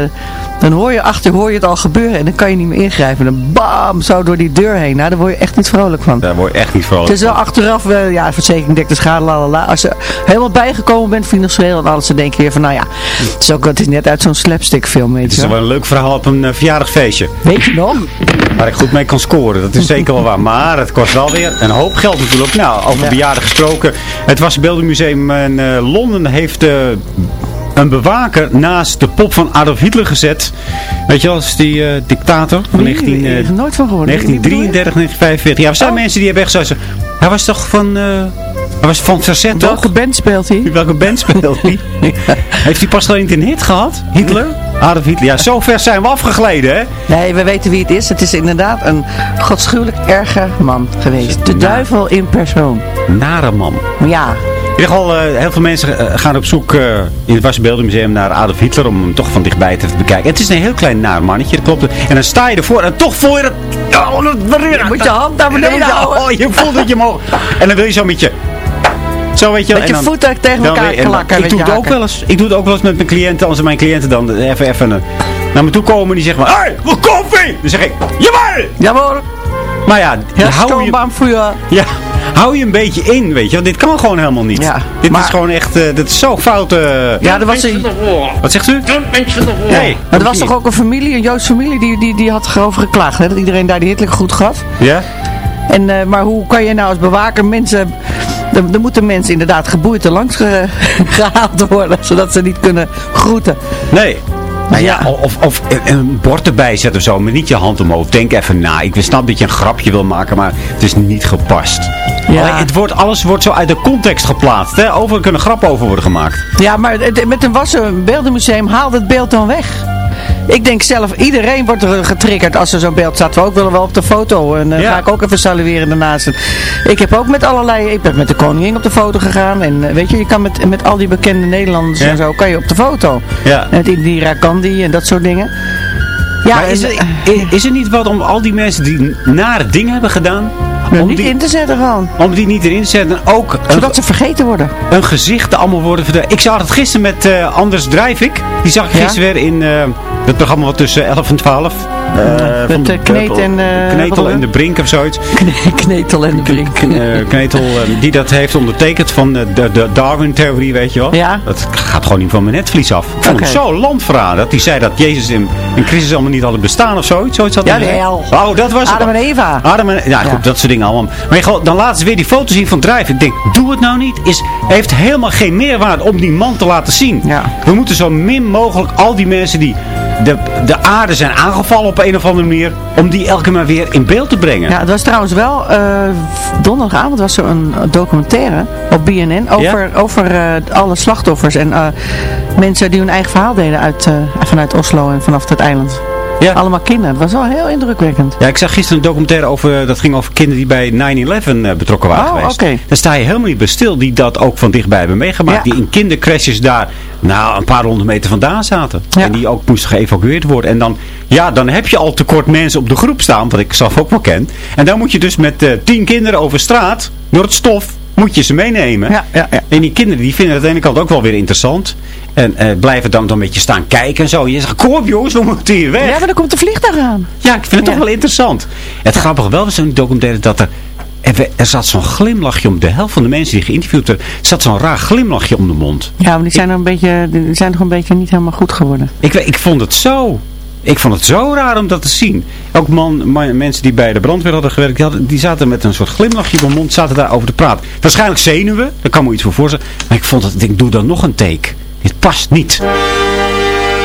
dan hoor je achter hoor je het al gebeuren en dan kan je niet meer ingrijpen. Dan bam, zo door die deur heen. Nou, daar word je echt niet vrolijk van. Daar word je echt niet vrolijk Het is wel achteraf, eh, ja, verzekering dekt de schade, lalala. Als je helemaal bijgekomen bent financieel en alles, dan denk je weer van, nou ja, het is ook het is net uit zo'n slapstick film, weet Het je is wel. een leuk verhaal op een eh, verjaardagfeestje. Weet je nog? Waar ik goed mee kan scoren. Dat is zeker wel waar. Maar het kost wel weer een hoop geld natuurlijk. Nou, over Ja. bejaarden gesproken. Het Wassenbeeldenmuseum in eh, Londen heeft eh, een bewaker naast de pop van Adolf Hitler gezet. Weet je wel, is die eh, dictator van Nee, 19, ik eh, heb er nooit van gehoord. 1933, 1945. Ja, er zijn Oh. mensen die hebben echt zoiets. Hij was toch van... hij was van verzet toch? Welke band speelt hij? Welke band speelt hij? Heeft hij pas geleden een hit gehad? Hitler? Adolf Hitler. Ja, zo ver zijn we afgegleden, hè? Nee, we weten wie het is. Het is inderdaad een godschuwelijk erge man geweest. De duivel in persoon. Nare man. Ja, In ieder geval, eh, heel veel mensen eh, gaan op zoek eh, in het Wassenbeeldenmuseum naar Adolf Hitler om hem toch van dichtbij te bekijken. Het is een heel klein naar mannetje, dat klopt. En dan sta je ervoor en toch voel je dat... Oh, dat moet je hand naar beneden houden. Oh, je voelt dat je omhoog... En dan wil je zo met je... Zo weet je wel, Met je en dan- voeten tegen elkaar weer- klakken Ik doe het ook wel eens. Ik doe het ook wel eens met mijn cliënten. Als mijn cliënten dan even, even eh, naar me toe komen en die zeggen maar... Hé, wat koffie! Dan zeg ik... Jawel! Jawel. Maar ja, Ja, hou je... voor je. Ja, hou je een beetje in, weet je. Want dit kan gewoon helemaal niet. Ja, dit maar- is gewoon echt, eh dit is zo fout. eh. Ja, er was, een, Wat zegt u? Nee. maar er was toch ook een familie, een Joodse familie, die, die, die had erover geklaagd. Hè? Dat iedereen daar die Hitler goed gaf. Ja? En, eh, maar hoe kan je nou als bewaker mensen... Er, er moeten mensen inderdaad geboeid er langs ge- gehaald worden, zodat ze niet kunnen groeten. Nee. Nou ja, Ja. of, of een bord erbij zetten of zo, maar niet je hand omhoog. Denk even na. Ik snap dat je een grapje wil maken, maar het is niet gepast. Ja. Het wordt, alles wordt zo uit de context geplaatst. Hè? Over kunnen grappen over worden gemaakt. Ja, maar het- met een wassen beeldenmuseum haalt het beeld dan weg. Ik denk zelf, iedereen wordt er getriggerd als er zo'n beeld staat. We ook willen wel op de foto. En dan Ja. ga ik ook even salueren daarnaast. Ik heb ook met allerlei, ik ben met de koningin op de foto gegaan. En eh, weet je, je kan met, met al die bekende Nederlanders Ja. en zo, kan je op de foto. Ja. Met Indira Gandhi en dat soort dingen. Ja, maar is er, eh, is er niet wat om al die mensen die nare dingen hebben gedaan, om niet die, in te zetten gewoon. om die niet erin te zetten, en ook een, Zodat ze vergeten worden. een gezicht allemaal worden verdwenen. Ik zag het gisteren met Anders Drijvik. Die zag ik Ja? gisteren weer in het programma wat tussen 11 en 12. Eh, met, van de eh, Kneet en, eh, Knetel en de Brink of zoiets. Knetel en de brink. Eh, Knetel, eh, die dat heeft ondertekend van eh, de, de Darwin-theorie, weet je wel. Ja. Dat gaat gewoon niet van mijn netvlies af. Ik vond zo landverraden. Dat hij zei dat Jezus en, en Christus allemaal niet hadden bestaan of zoiets. zoiets had Ja, wel. Oh, dat was het. Adam en Eva. Adam en, ja, goed, dat soort dingen allemaal. Maar je dan laten ze weer die foto's zien van Drijf. Ik denk, doe het nou niet. Is, heeft helemaal geen meerwaarde om die man te laten zien. Ja. We moeten zo min mogelijk al die mensen die de, de aarde zijn aangevallen op een of andere manier, om die elke maar weer in beeld te brengen. Ja, het was trouwens wel, eh, donderdagavond was er een documentaire op BNN over, over eh, alle slachtoffers en eh, mensen die hun eigen verhaal deden uit, vanuit Oslo en vanaf het eiland. Ja. Allemaal kinderen. Het was wel heel indrukwekkend. Ja, ik zag gisteren een documentaire over, dat ging over kinderen die bij 9-11 eh, betrokken waren Oh, geweest. oké. Daar sta je helemaal niet bij stil, die dat ook van dichtbij hebben meegemaakt. Ja. Die in kindercrashes daar, nou, een paar honderd meter vandaan zaten. Ja. En die ook moesten geëvacueerd worden. En dan, ja, dan heb je al tekort mensen op de groep staan, wat ik zelf ook wel ken. En dan moet je dus met eh, tien kinderen over straat, door het stof, moet je ze meenemen. Ja, ja, ja. En die kinderen die vinden het aan de ene kant ook wel weer interessant. En eh, blijven dan, dan een beetje staan kijken en zo. En je zegt, kom op jongens, we moeten hier weg. Ja, maar dan komt de vliegtuig aan. Ja, ik vind het toch wel interessant. Het grappige wel was zo'n documentaire dat er... Er, zat zo'n glimlachje om de helft van de mensen die geïnterviewd werden. zat zo'n raar glimlachje om de mond. Ja, maar die zijn, er een beetje, die zijn toch een beetje niet helemaal goed geworden. Ik, ik vond het zo... Ik vond het zo raar om dat te zien. Ook man, ma- mensen die bij de brandweer hadden gewerkt, die, hadden, die zaten met een soort glimlachje om de mond, zaten daar over te praten. Waarschijnlijk zenuwen, daar kan me iets voor voorstellen. Maar ik vond het, ik doe dan nog een take. Dit past niet.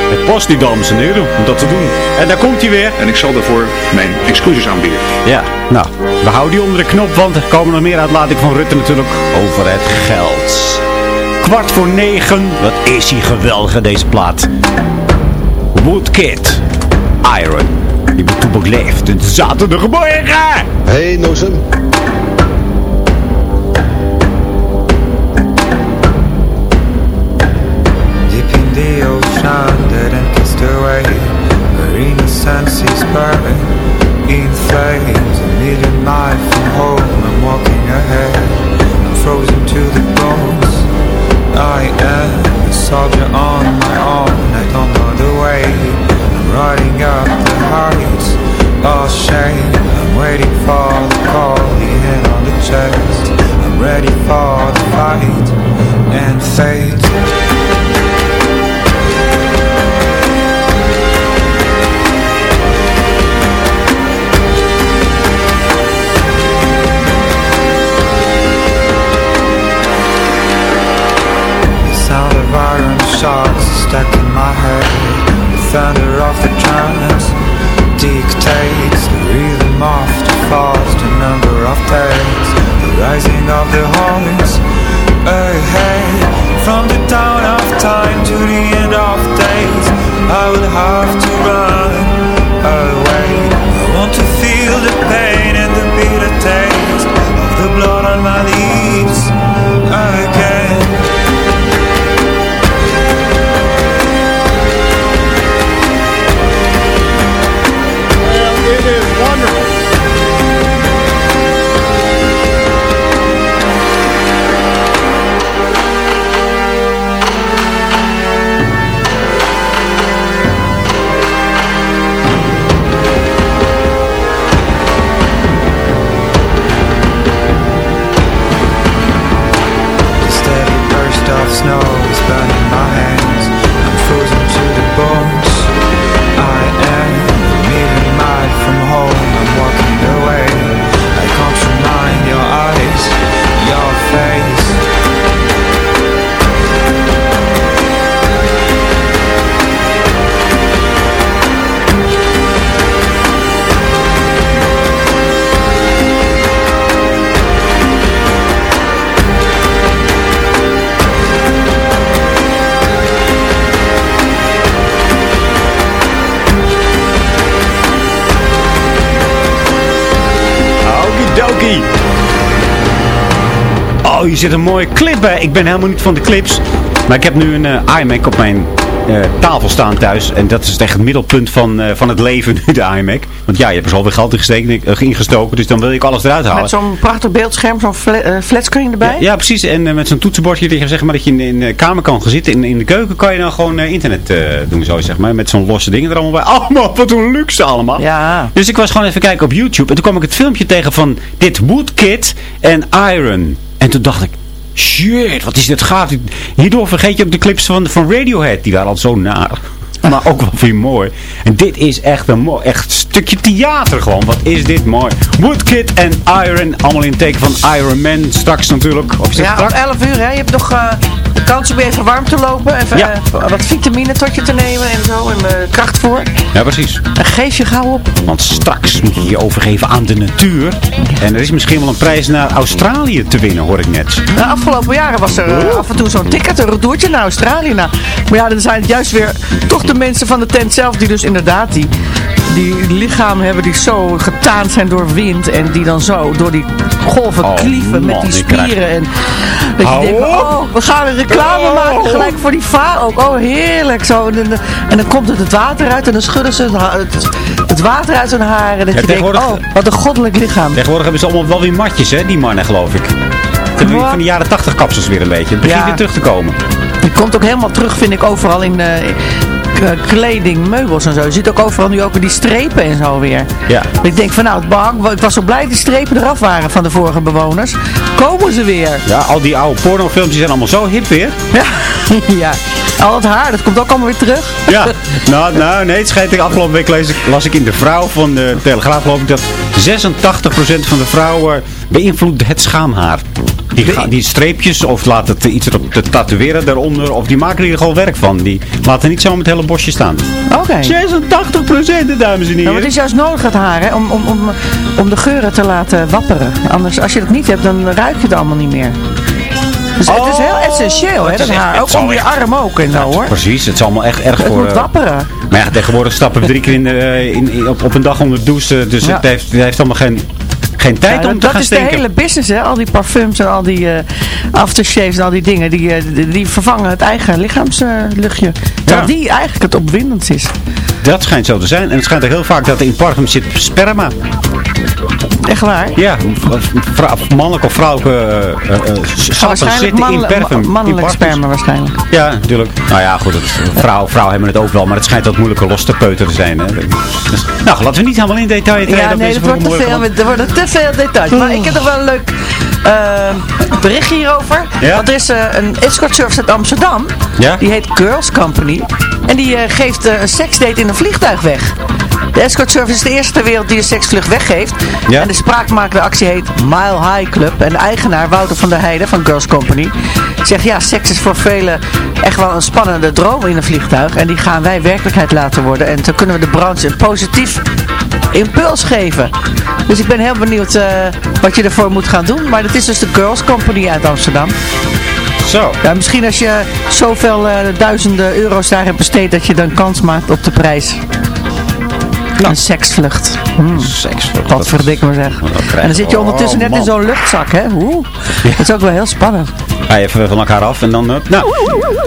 Het past niet, dames en heren, om dat te doen. En daar komt hij weer. En ik zal daarvoor mijn excuses aanbieden. Ja, nou, we houden die onder de knop, want er komen nog meer uitlating van Rutte natuurlijk over het geld. Kwart voor negen, wat is hij geweldig, deze plaat. Woodkid, Iron, die bij Toebak leeft, in zaterdagmorgen. Hey Nozem. Deep in the ocean, dead and kissed away Where innocence is burning in flames A million miles from home, I'm walking ahead I'm frozen to the bones. I am a soldier on my own. I don't know the way. I'm riding up the heights. All shame. I'm waiting for the call. Hand on the chest. I'm ready for the fight and fate. Oh, hier zit een mooie clip bij. Ik ben helemaal niet van de clips. Maar ik heb nu een eh, iMac op mijn eh, tafel staan thuis. En dat is echt het middelpunt van, eh, van het leven nu, de iMac. Want ja, je hebt er zoveel geld eh, ingestoken. Dus dan wil ik alles eruit halen. Met zo'n prachtig beeldscherm, zo'n fla flatscreen erbij. Ja, ja, precies. En met zo'n toetsenbordje dat je zeg maar dat je in, in de kamer kan gaan zitten. In, in de keuken kan je dan gewoon internet doen, zo zeg maar. Met zo'n losse dingen er allemaal bij. Oh man, wat een luxe allemaal. Ja. Dus ik was gewoon even kijken op YouTube. En toen kwam ik het filmpje tegen van dit Woodkit en Iron. En toen dacht ik, shit, wat is dit gaaf. Hierdoor vergeet je ook de clips van, van Radiohead. Die waren al zo naar. Maar ook wel weer mooi. En dit is echt een mooi, echt stukje theater gewoon. Wat is dit mooi. Woodkit en Iron. Allemaal in het teken van Iron Man. Straks natuurlijk. Of Ja, om straks? 11 uur, hè. Je hebt nog eh, de kans om even warm te lopen. Even Ja. eh, wat vitamine tot je te nemen en zo. En eh, kracht voor. Ja, precies. En geef je gauw op. Want straks moet je je overgeven aan de natuur. En er is misschien wel een prijs naar Australië te winnen, hoor ik net. De afgelopen jaren was er af en toe zo'n ticket, een retourtje naar Australië. Nou, maar ja, dan zijn het juist weer toch de mensen van de tent zelf die dus inderdaad die, die lichamen hebben die zo getaand zijn door wind. En die dan zo door die golven Oh, klieven met die krijg- spieren. En dat je denkt, oh, we gaan een reclame Oh. maken gelijk voor die va ook. Oh, heerlijk. Zo, en, dan- en dan komt het het water uit en dan schudden ze het, het, water uit hun haren. Dat Ja, je denkt, oh, wat een goddelijk lichaam. Tegenwoordig hebben ze allemaal wel weer matjes, hè, die mannen, geloof ik. Van de jaren 80 kapsels weer een beetje. Het begint Ja. weer terug te komen. Die komt ook helemaal terug, vind ik, overal in k- kleding, meubels en zo. Je ziet ook overal nu ook weer die strepen en zo weer. Ja. Ik denk van nou, het behang, ik was zo blij dat die strepen eraf waren van de vorige bewoners. Komen ze weer. Ja, al die oude pornofilmpjes zijn allemaal zo hip weer. Ja, ja. Al het haar, dat komt ook allemaal weer terug. Ja, nou, nou nee, het schijnt, de afgelopen week las ik, las ik in de vrouw van de Telegraaf, geloof ik, dat 86% van de vrouwen beïnvloedt het schaamhaar. Die, ga- die streepjes, of laat het iets te tatoeëren daaronder, of die maken er gewoon werk van. Die laten niet zo met het hele bosje staan. Oké. 86% dames en heren. het is juist nodig het haar, hè, om, om, om, om de geuren te laten wapperen. Anders, als je dat niet hebt, dan ruik je het allemaal niet meer. Dus het is heel essentieel, hè, het dat is echt- haar. het Ook om je echt- arm ook en zo, hoor. Precies, het is allemaal echt erg Het voor... moet eh, wapperen. Maar ja, tegenwoordig stappen we drie keer in de, eh, in, in- op, op een dag onder de douche. Dus Ja. het, heeft, het heeft allemaal geen, geen tijd Ja, om te dat gaan is de hele business, hè. Al die parfums en al die eh, aftershaves en al die dingen, die, eh, die, vervangen het eigen lichaamsluchtje. terwijl die eigenlijk het opwindendst is. Dat schijnt zo te zijn. En het schijnt ook heel vaak dat er in parfum zit sperma. Echt waar? Ja, vrou, mannelijk of vrouwelijke uh, uh, sappen zitten in parfum. Mannelijk sperma waarschijnlijk. Ja, natuurlijk. Nou ja, goed, vrouw, vrouw hebben het ook wel, maar het schijnt wat moeilijker los te peuteren te zijn. Hè. Dus, nou, laten we niet helemaal in detail treden. Ja, nee, het wordt te veel, er worden te veel details. Maar ik heb nog wel een leuk uh, bericht hierover. Ja? Want er is uh, een escort service uit Amsterdam. Ja? Die heet Girls Company. En die uh, geeft een seksdate in een vliegtuig weg. De escort service is de eerste ter wereld die een seksvlucht weggeeft. Ja? En de spraakmakende actie heet Mile High Club. En de eigenaar Wouter van der Heijden van Girls Company zegt ja, seks is voor velen echt wel een spannende droom in een vliegtuig. En die gaan wij werkelijkheid laten worden. En zo kunnen we de branche een positief impuls geven. Dus ik ben heel benieuwd uh, wat je ervoor moet gaan doen. Maar dat is dus de Girls Company uit Amsterdam. Zo. Ja, misschien als je zoveel uh, duizenden euro's daar hebt besteed dat je dan kans maakt op de prijs. Nou. Een seksvlucht. Hmm. Seksvlucht. Wat verdik maar zeg. En dan zit je ondertussen oh, net in zo'n luchtzak, hè? Oeh. Ja. Dat is ook wel heel spannend. Ga even van elkaar af en dan... Uh, nou,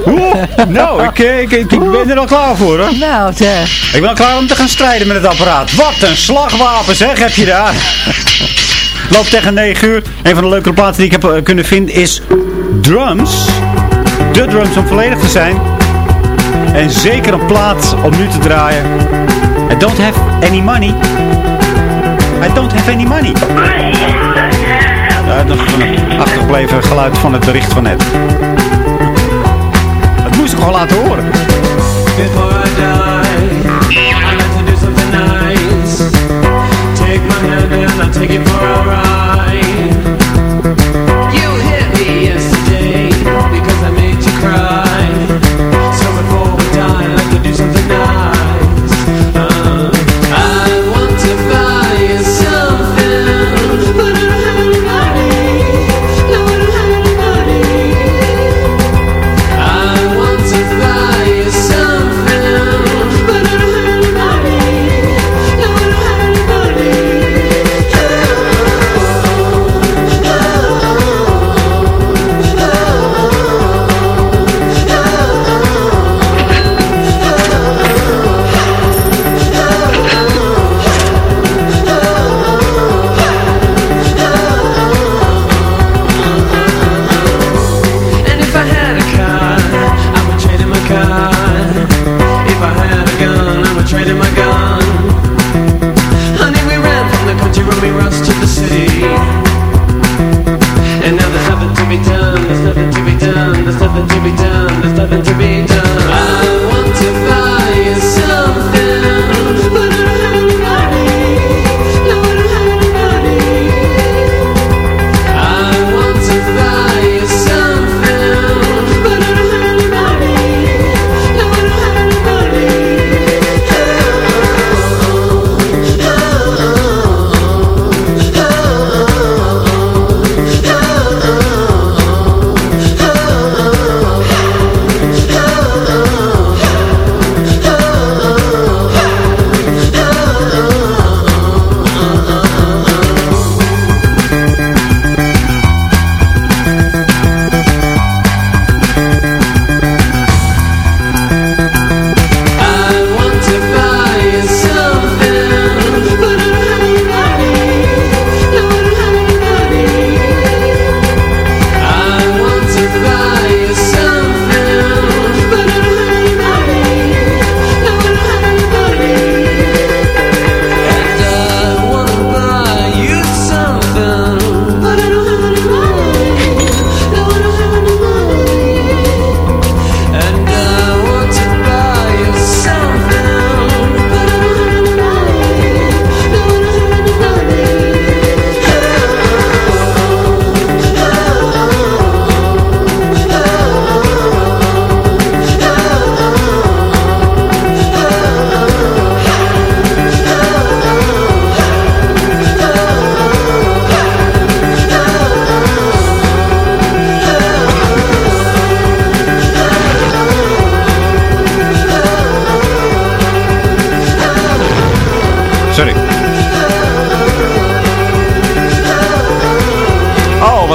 oeh, nou ik, ik, ik, ik, ben er al klaar voor, hoor. Nou, zeg. Ik ben al klaar om te gaan strijden met het apparaat. Wat een slagwapen, zeg, heb je daar. Loopt tegen 9 uur. Een van de leukere plaatsen die ik heb uh, kunnen vinden is drums. De drums om volledig te zijn. En zeker een plaats om nu te draaien. I don't have any money. I don't have any money. Ja, nog een achtergebleven geluid van het bericht van net. Dat moest ik gewoon laten horen. Take it for a ride. To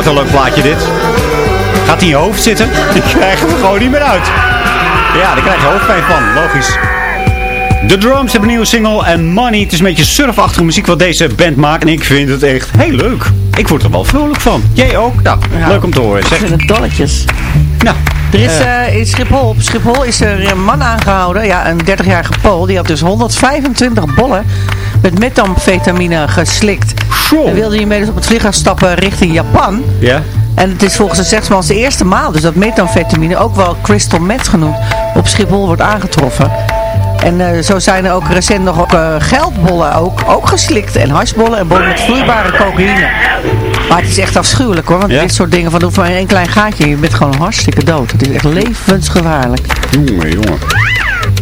wat een leuk plaatje dit. Gaat hij in je hoofd zitten? Ik krijg hem er gewoon niet meer uit. Ja, daar krijg je hoofdpijn van, logisch. De Drums hebben een nieuwe single en Money. Het is een beetje surfachtige muziek wat deze band maakt. En ik vind het echt heel leuk. Ik word er wel vrolijk van. Jij ook? Nou, leuk om te horen. Zeg. Ik vind het dolletjes. Nou, er is uh, in Schiphol, op Schiphol is er een man aangehouden, ja, een 30-jarige Pool. Die had dus 125 bollen met methamphetamine geslikt. En wilde hiermee dus op het vliegtuig stappen richting Japan. Ja. En het is volgens de zegsmans de eerste maal dus dat methamphetamine, ook wel crystal meth genoemd, op Schiphol wordt aangetroffen. En uh, zo zijn er ook recent nog ook, uh, geldbollen ook, ook geslikt. En hasbollen en bollen met vloeibare cocaïne. Maar het is echt afschuwelijk hoor. Want ja? dit soort dingen van hoef maar één klein gaatje. Je bent gewoon hartstikke dood. Het is echt levensgevaarlijk. Jongen, jongen.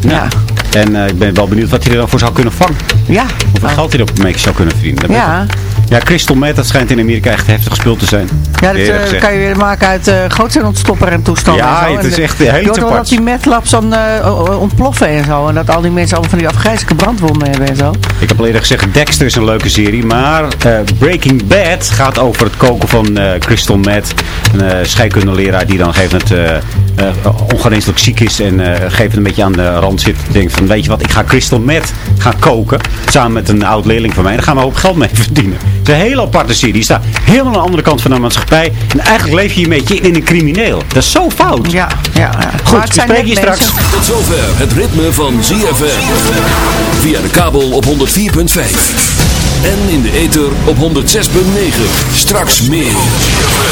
Ja. En uh, ik ben wel benieuwd wat hij er dan voor zou kunnen vangen. Ja. Hoeveel geld hij er mee zou kunnen verdienen. Ja. Ja, crystal meth, dat schijnt in Amerika echt heftig gespeeld te zijn. Ja, dat uh, kan je weer maken uit uh, grootzeenontstopper en toestanden. Ja, en zo. het is en, echt heel Je hoort dat die methlabs dan uh, ontploffen en zo. En dat al die mensen allemaal van die afgrijzelijke brandwonden hebben en zo. Ik heb al eerder gezegd, Dexter is een leuke serie. Maar Breaking Bad gaat over het koken van crystal meth. Een scheikundeleraar die dan een gegeven moment ongeneeslijk ziek is. En geeft een beetje aan de rand zit. Denkt van, weet je wat, ik ga crystal meth gaan koken. Samen met een oud leerling van mij. En daar gaan we ook geld mee verdienen. Het is een hele aparte serie. Die staat helemaal aan de andere kant van de maatschappij. En eigenlijk leef je een beetje in een crimineel. Dat is zo fout. Ja, ja. ja. Goed, we spreken je straks. Tot zover het ritme van ZFM. Via de kabel op 104.5. En in de ether op 106.9. Straks meer.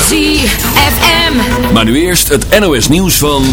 ZFM. Maar nu eerst het NOS nieuws van...